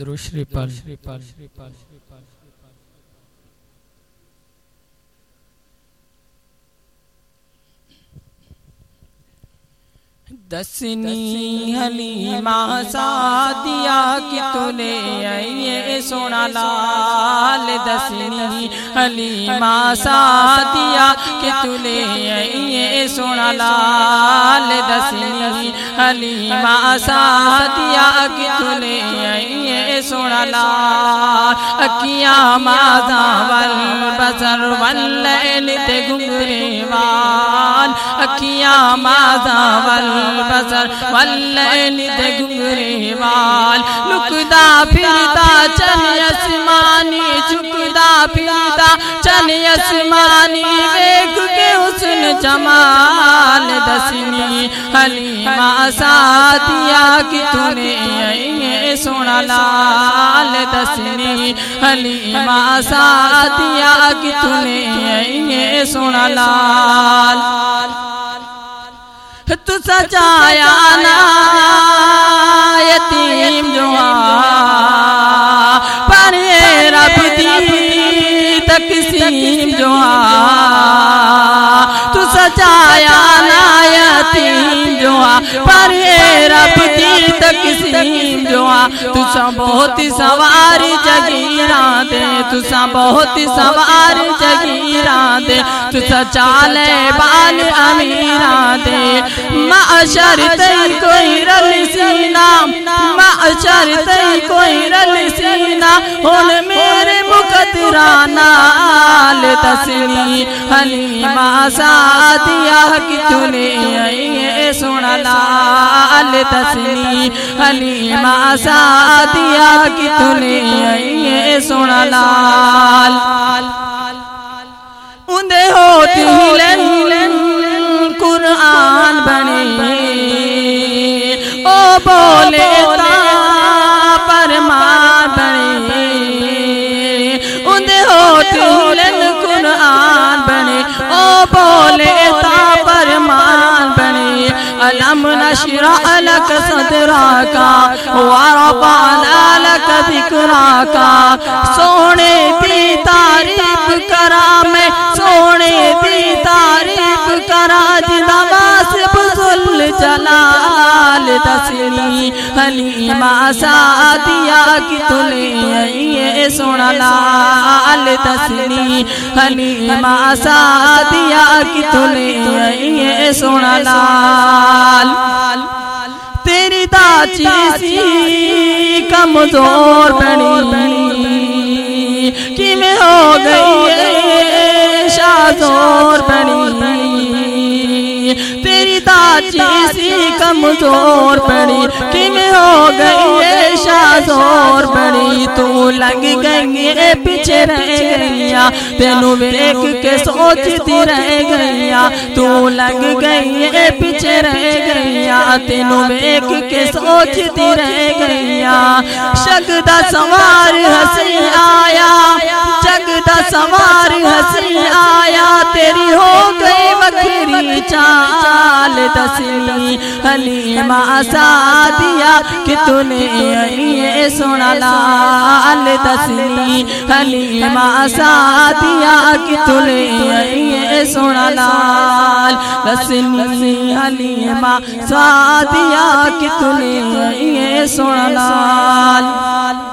دروشری پال۔ دسنی حلیمہ سادیا کی تلے یہ سونا لال دسنی حلیمہ سادیا کی تلے یہ سونا لال دسنی حلیمہ سادیا کی تلے یہ سونا لال اکیاں مازا والبسر واللیل تے گنگرے وال اکیاں مازا والبسر بسر واللیل دے وال۔ لکدا پھرتا چل اسمانی چکدا پھرتا چل اسمانی ویگ کے حسن جمال دسنی۔ حلیمہ سادیا کی تنے یہ سونا لال دسنی۔ حلیمہ سادیا کی تنے یہ سونا لال۔ تو سجایا نا، یتیم جو پر رب دی تقسیم جو تو سجایا نا، یتیم جو پر تقسیم جو تو سا بہت سواری جگیران دے تو سا بہت سواری جگیران دے تو سا چالے بال امیران دے۔ معشر تی کوئی رل سینا معشر تی کوئی رل سینا۔ ہون میرے مقدرانا آل تسنی، حلیمہ سادیا کی تنے یہ سونا لال تسنی۔ حلیمہ سادیا کی تنے یہ سونا لال۔ اندے ہوتی لن قرآن بنے۔ او بولے تا پرمان بنے۔ اندے ہوتی لن قرآن بنے۔ او بولے تا پرمان بنے۔ علم نشرع لك صدرك ورفعنا لك ذكرك سونے دی تعریف کرا میں، سونے دی تعریف کرا جدا واسف ذل جلال دسنی حلیمہ سادیا کی تلے یہ سونا لال دسنی حلیمہ سادیا کی تلے یہ سونا لال۔ چیسی کمزور بنی۔ کی میں ہو گئی شازور بنی؟ تیری تاچی سی کمزور پڑی کی میں ہو گئی شازور بڑی تو لگ گئی پیچھے رہ گئیا تینوں ویک کے سوچتی رہ گئیا تو لگ گئی پیچھے رہ گئیا تینوں ویک کے سوچتی رہ گئیا شگدہ سوار ہسی آیا جگدہ سوار ہسی آیا، تیری ہو گئی وکری چال دسنی حلیمہ سادیا کہ تنے یہ سونا لال دسنی حلیمہ سادیا کہ تنے یہ سونا لال دسنی حلیمہ سادیا کہ تنے یہ سونا لال